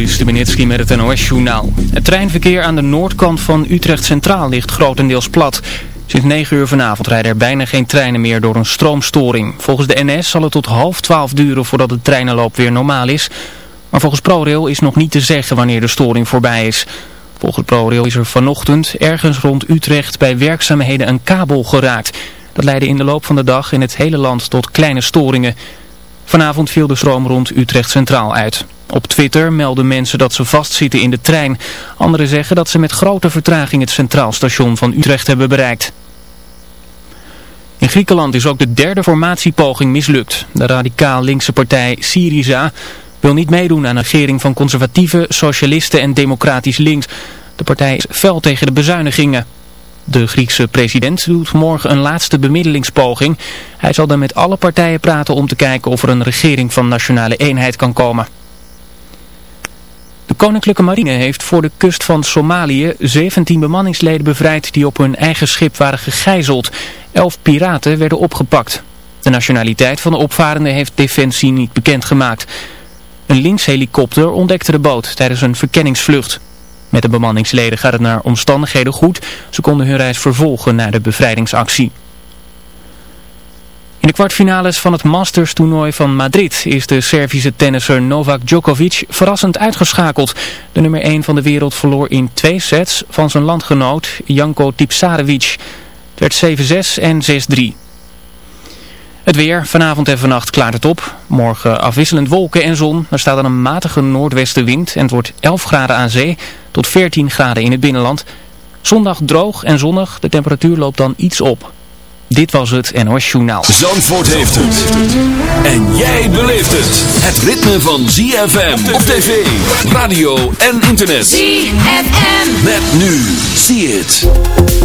Joris met het NOS-journaal. Het treinverkeer aan de noordkant van Utrecht Centraal ligt grotendeels plat. Sinds 9 uur vanavond rijden er bijna geen treinen meer door een stroomstoring. Volgens de NS zal het tot half 12 duren voordat de treinenloop weer normaal is. Maar volgens ProRail is nog niet te zeggen wanneer de storing voorbij is. Volgens ProRail is er vanochtend ergens rond Utrecht bij werkzaamheden een kabel geraakt. Dat leidde in de loop van de dag in het hele land tot kleine storingen. Vanavond viel de stroom rond Utrecht Centraal uit. Op Twitter melden mensen dat ze vastzitten in de trein. Anderen zeggen dat ze met grote vertraging het centraal station van Utrecht hebben bereikt. In Griekenland is ook de derde formatiepoging mislukt. De radicaal linkse partij Syriza wil niet meedoen aan een regering van conservatieve, socialisten en democratisch links. De partij is fel tegen de bezuinigingen. De Griekse president doet morgen een laatste bemiddelingspoging. Hij zal dan met alle partijen praten om te kijken of er een regering van nationale eenheid kan komen. De Koninklijke Marine heeft voor de kust van Somalië 17 bemanningsleden bevrijd die op hun eigen schip waren gegijzeld. Elf piraten werden opgepakt. De nationaliteit van de opvarenden heeft Defensie niet bekendgemaakt. Een linkshelikopter ontdekte de boot tijdens een verkenningsvlucht. Met de bemanningsleden gaat het naar omstandigheden goed. Ze konden hun reis vervolgen naar de bevrijdingsactie. In de kwartfinales van het Masters toernooi van Madrid is de Servische tennisser Novak Djokovic verrassend uitgeschakeld. De nummer 1 van de wereld verloor in twee sets van zijn landgenoot Janko Tipsarevic. Het werd 7-6 en 6-3. Het weer, vanavond en vannacht klaart het op. Morgen afwisselend wolken en zon. Er staat dan een matige noordwestenwind en het wordt 11 graden aan zee tot 14 graden in het binnenland. Zondag droog en zonnig, de temperatuur loopt dan iets op. Dit was het NOS Journaal. Zandvoort heeft het. En jij beleeft het. Het ritme van ZFM op tv, radio en internet. ZFM. Met nu. Zie het.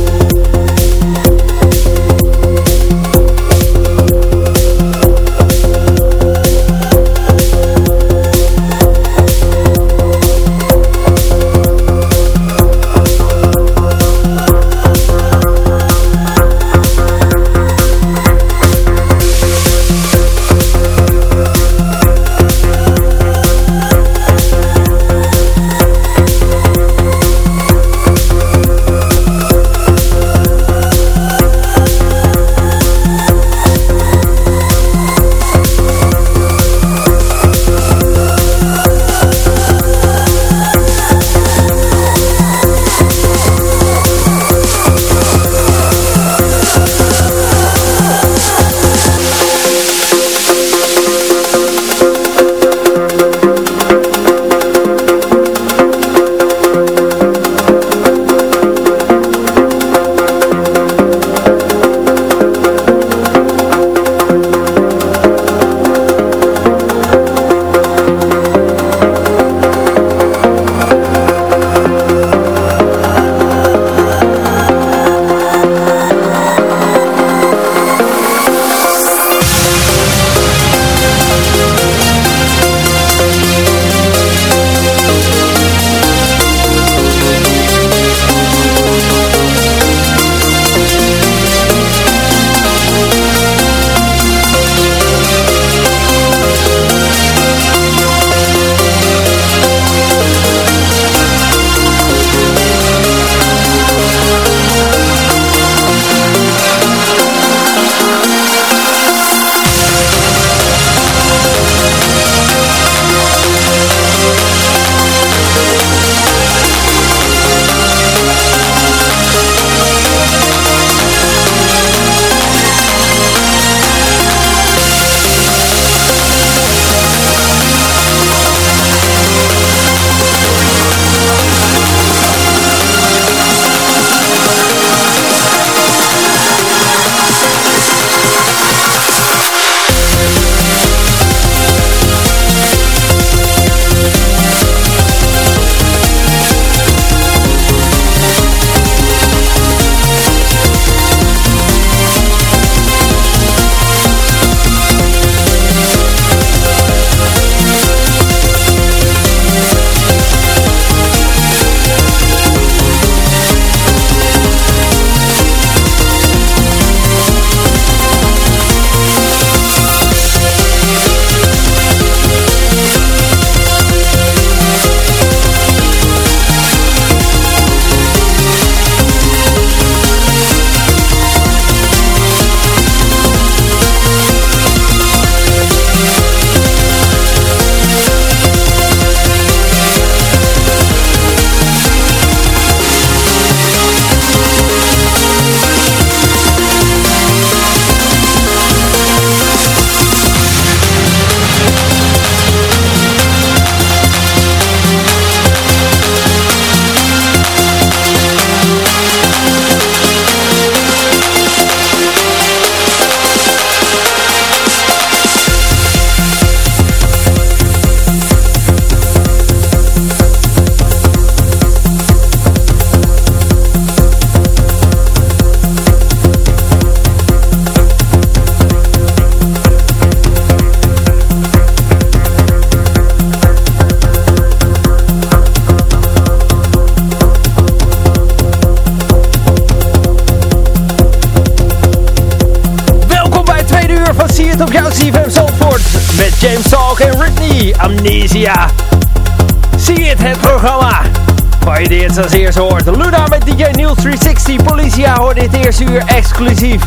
Dit als eerste hoort. Luna met DJ Niels 360. Policia hoort dit eerste uur exclusief.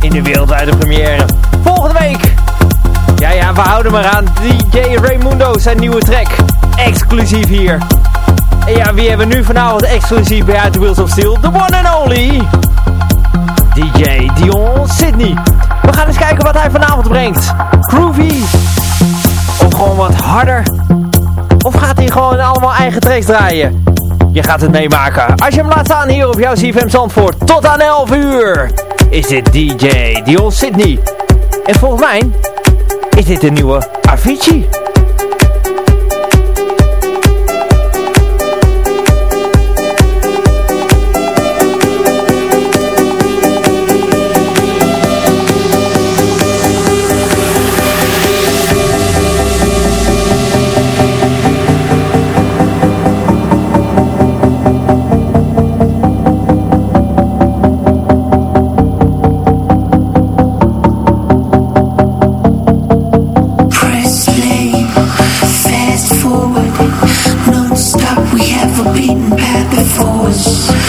In de wereldwijde première. Volgende week. Ja, ja, we houden maar aan. DJ Raymundo zijn nieuwe track. Exclusief hier. En ja, wie hebben we nu vanavond exclusief bij The Wheels of Steel? The one and only. DJ Dion Sydney. We gaan eens kijken wat hij vanavond brengt. Groovy. Of gewoon wat harder. Of gaat hij gewoon allemaal eigen tracks draaien? Je gaat het meemaken. Als je hem laat staan hier op jouw CFM Zandvoort. Tot aan 11 uur. Is dit DJ Dion Sydney. En volgens mij is dit de nieuwe Avicii. forward. Non-stop, we have a beaten path before us.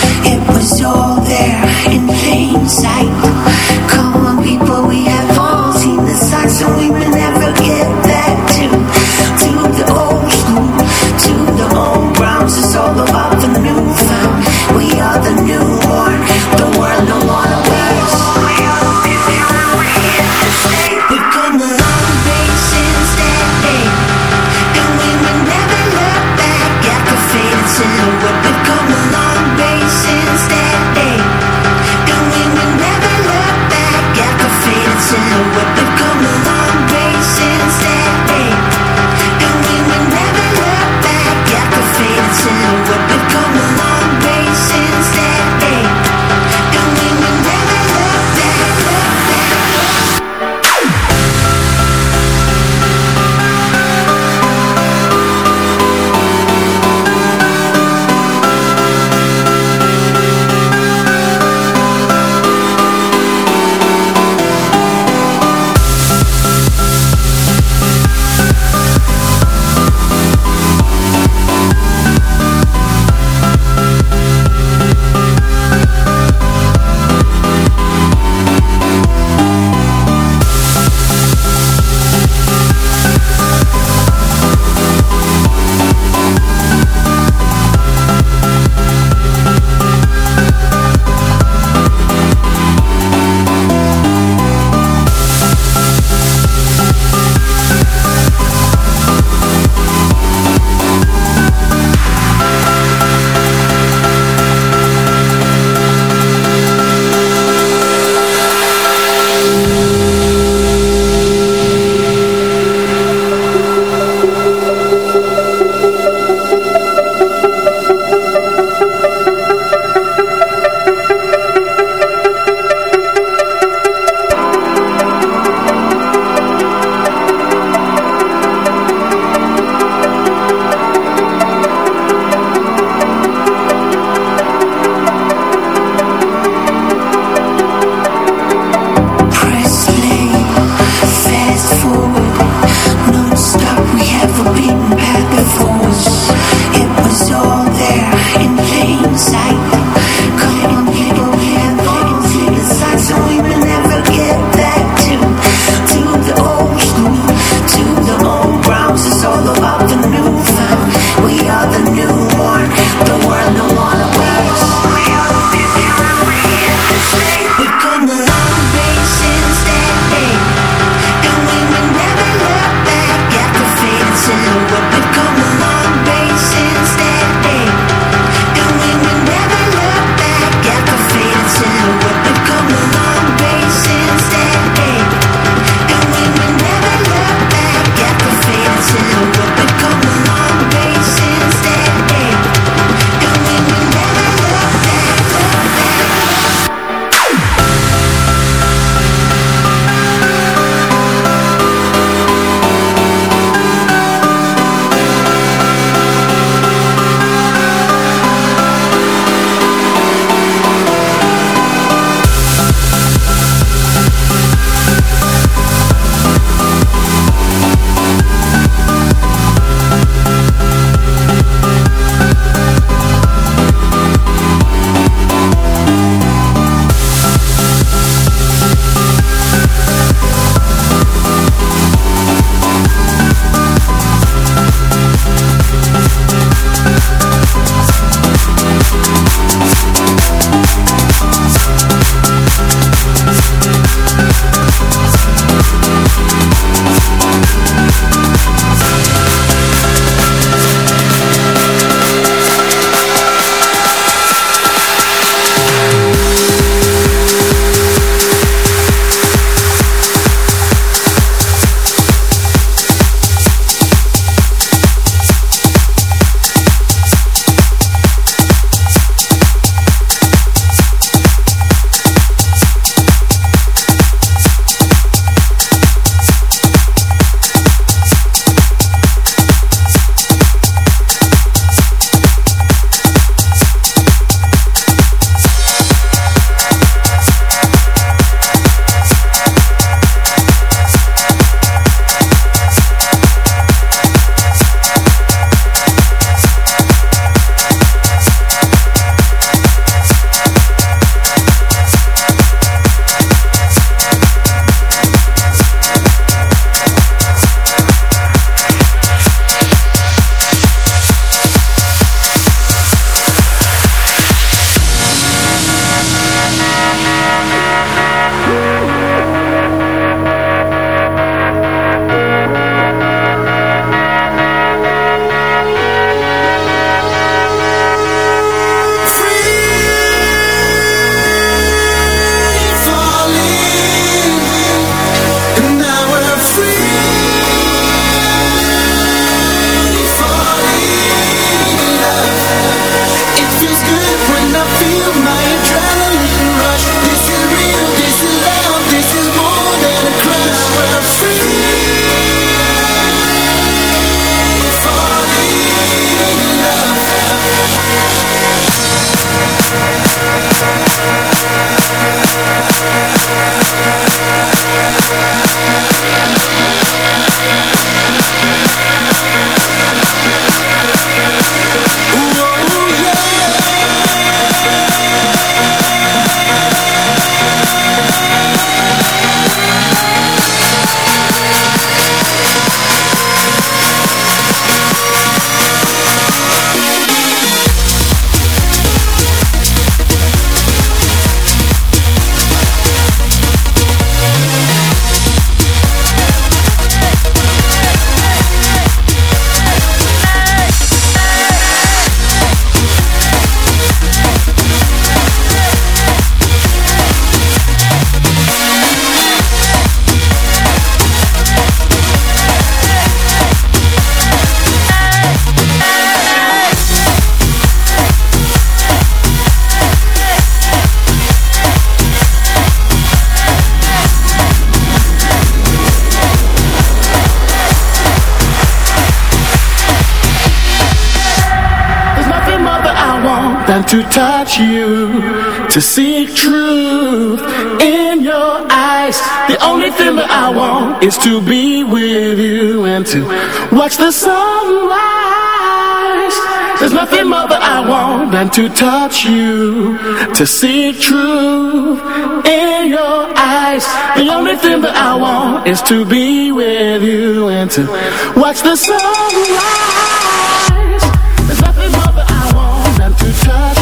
To touch you, to seek truth in your eyes. The only thing that I want is to be with you and to watch the sunrise. There's nothing more that I want than to touch you, to seek truth in your eyes. The only thing that I want is to be with you and to watch the sunrise. pushing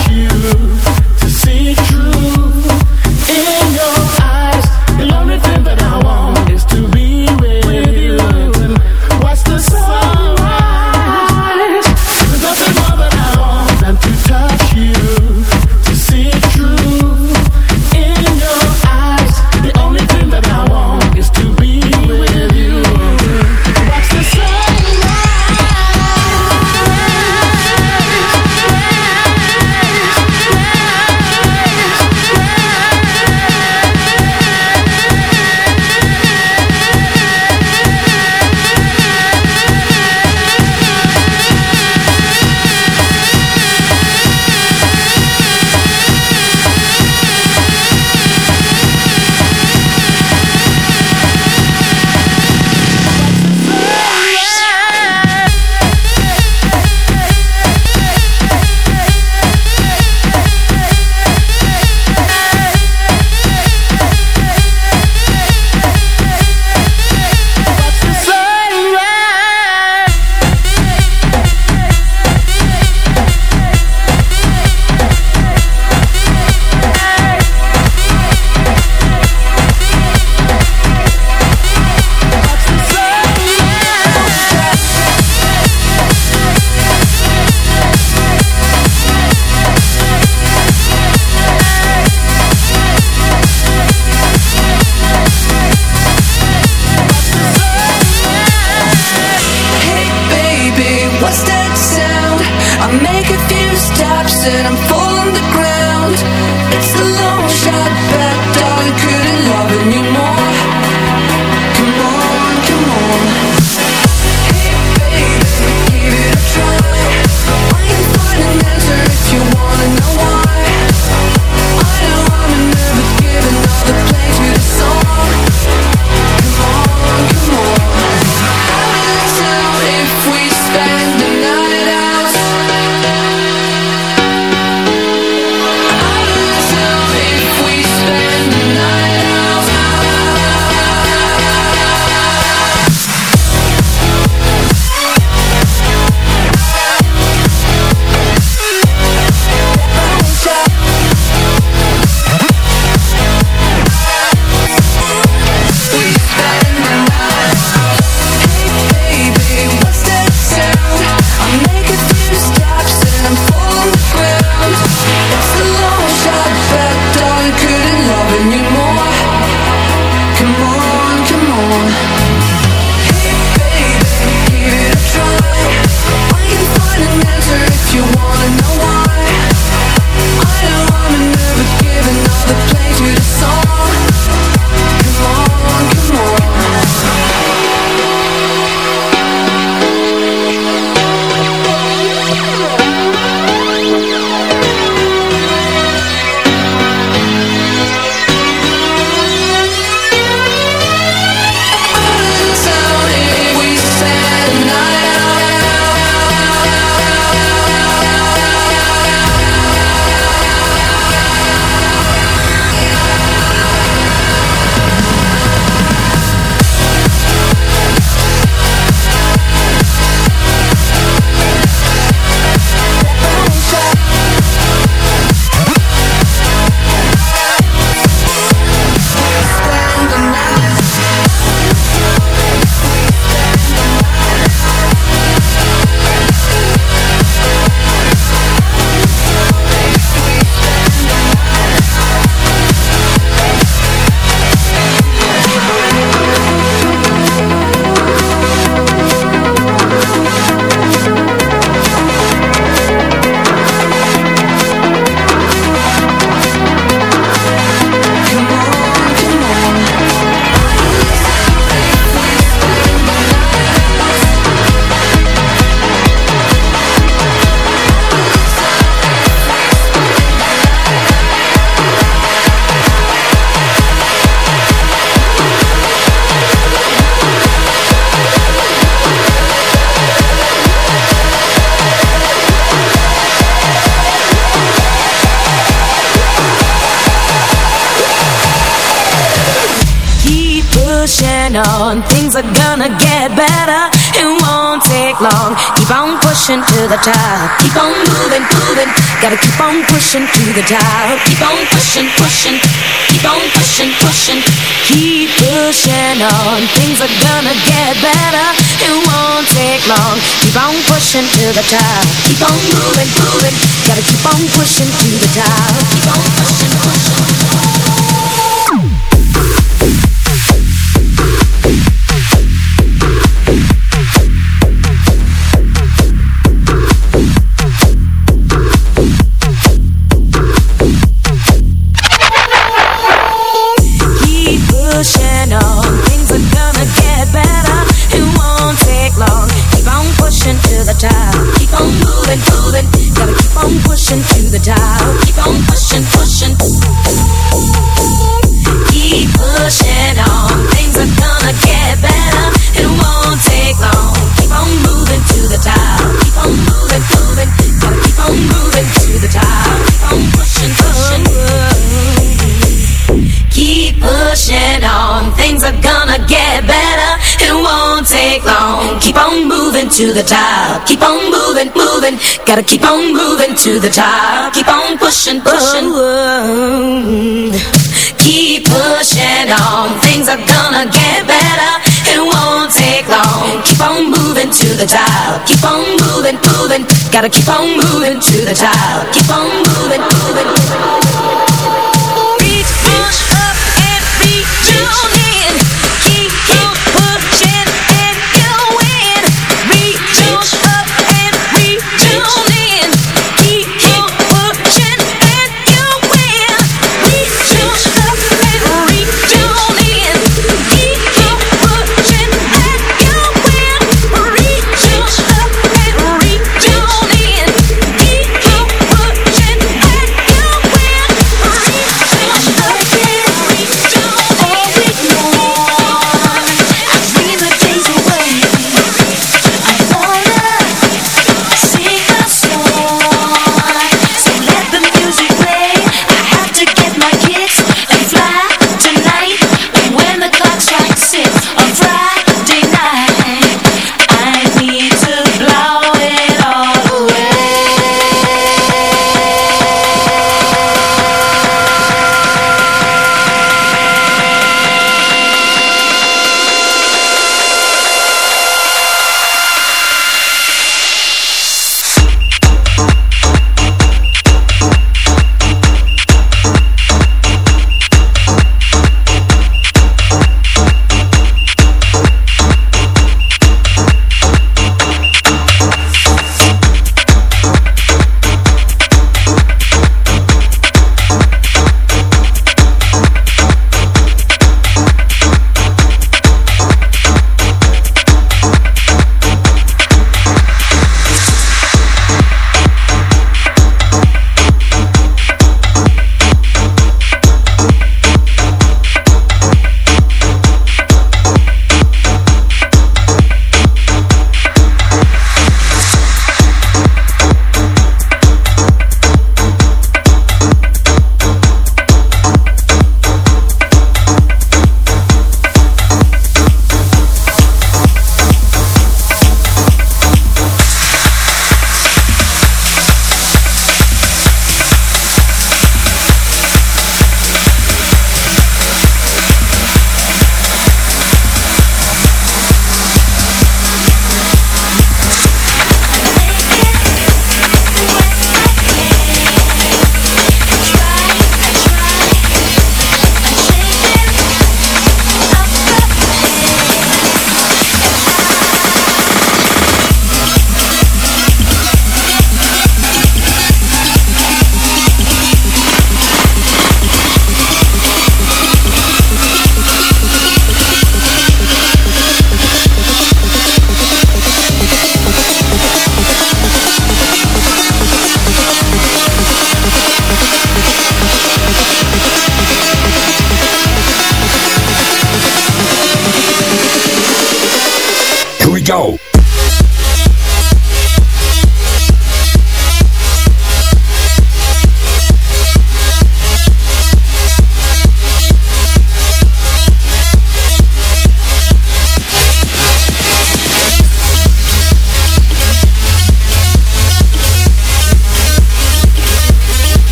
top. Keep on moving, moving. Gotta keep on pushing to the top. Keep on pushing, pushing. Keep on pushing, pushing. Keep pushing on. Things are gonna get better. It won't take long. Keep on pushing to the top. Keep on moving, moving. Gotta keep on pushing to the top. Keep on pushing. To the top. Keep on moving, moving. Gotta keep on moving to the top. Keep on pushing, pushing. Oh, oh, keep pushing on. Things are gonna get better. It won't take long. Keep on moving to the top. Keep on moving, moving. Gotta keep on moving to the top. Keep on moving, moving. Are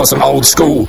for some old school?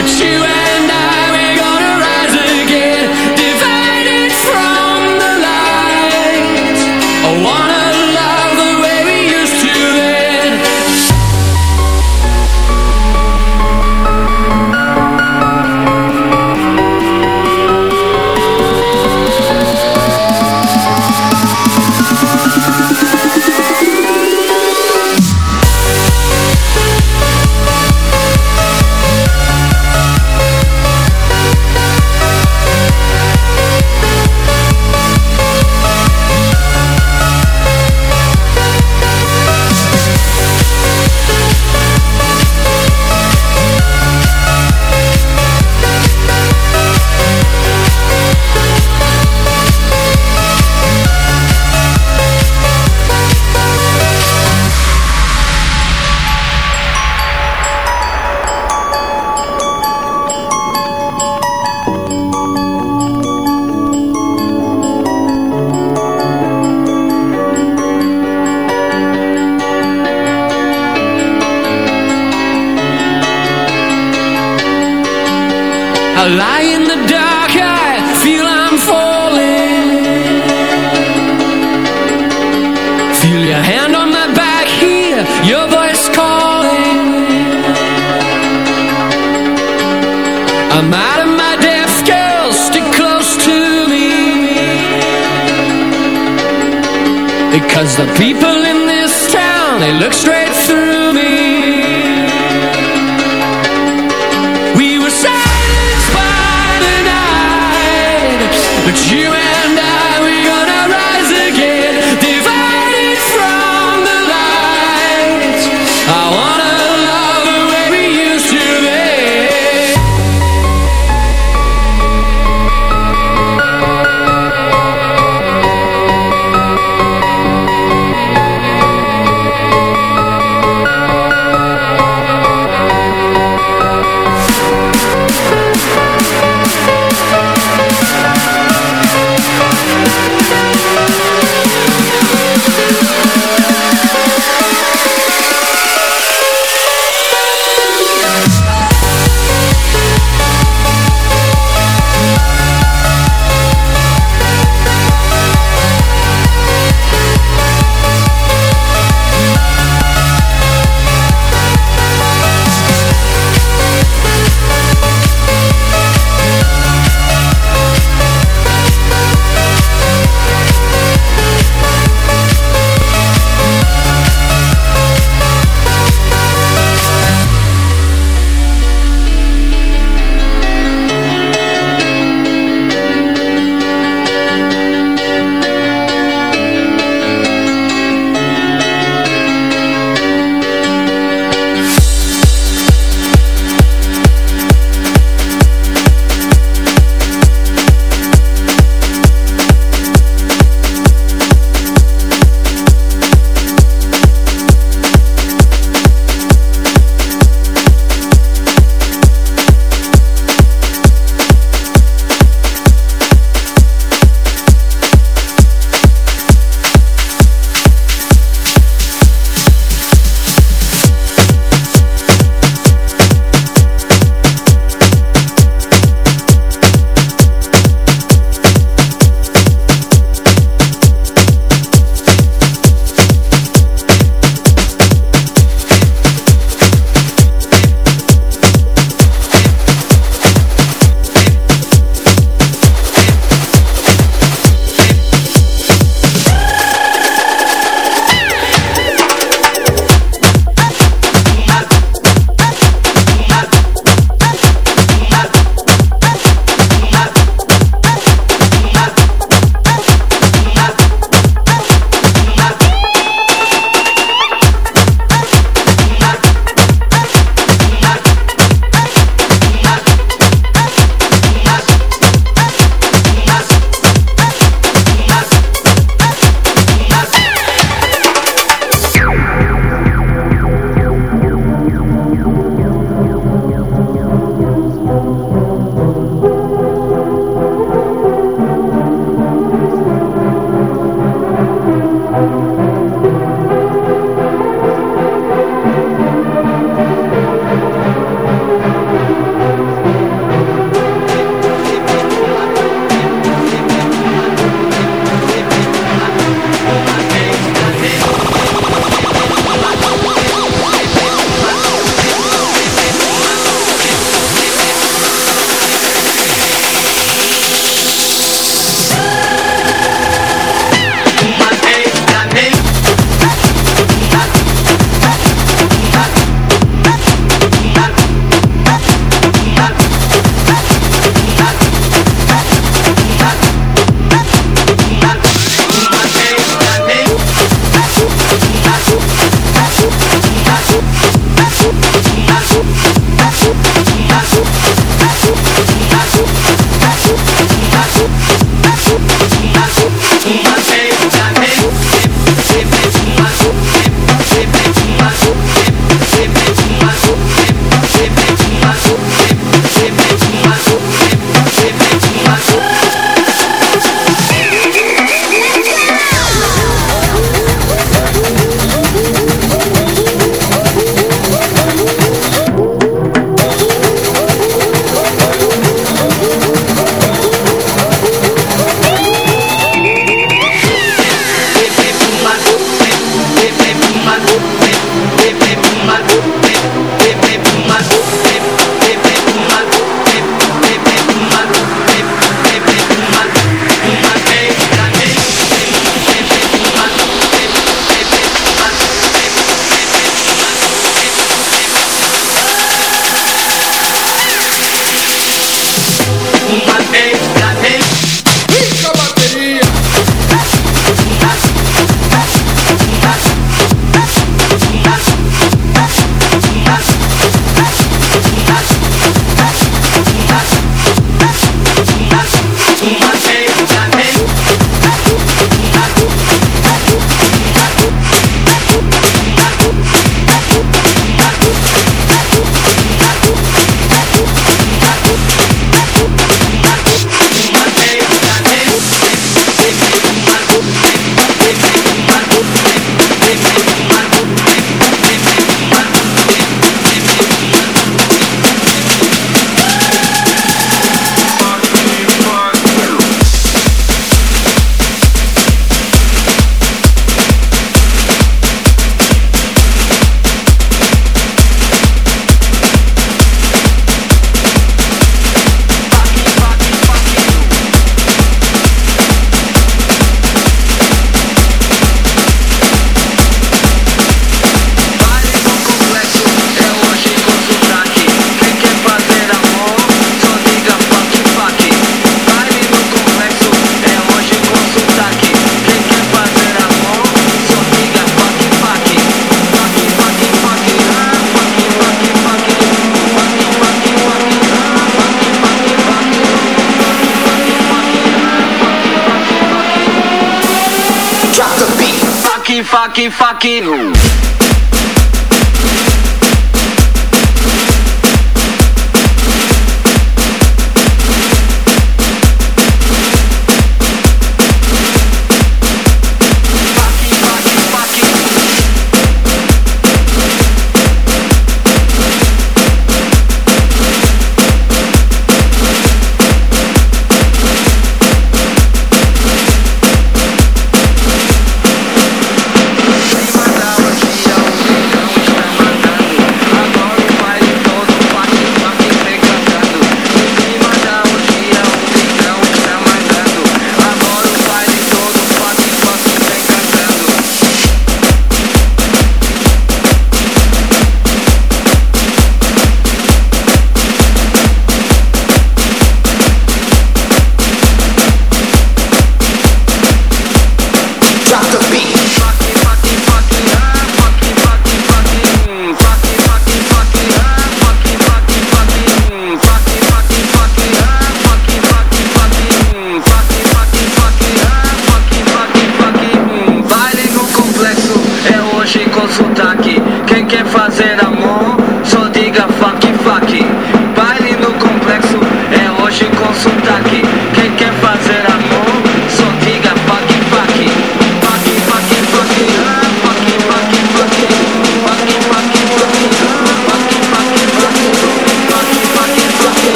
but you tranquilo.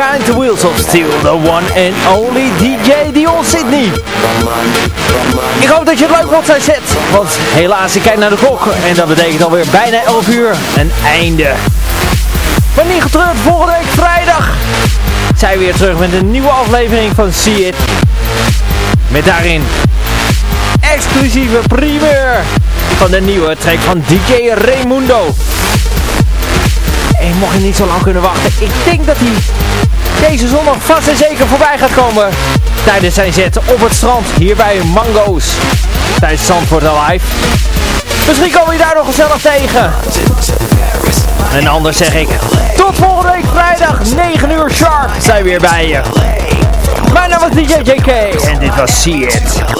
Behind the Wheels of Steel, the one and only DJ Dion Sydney. Ik hoop dat je het leuk vond zijn set, want helaas ik kijk naar de klok en dat betekent alweer bijna 11 uur een einde. Maar niet getreurd, volgende week vrijdag zijn we weer terug met een nieuwe aflevering van See It. Met daarin exclusieve primeur van de nieuwe track van DJ Raimundo. En mocht je niet zo lang kunnen wachten, ik denk dat hij deze zondag vast en zeker voorbij gaat komen. Tijdens zijn zet op het strand hier bij Mango's. Tijdens Zandvoort Alive. Misschien komen we daar nog gezellig tegen. En anders zeg ik, tot volgende week vrijdag 9 uur sharp zijn we weer bij je. Mijn naam is DJ JK en dit was See It.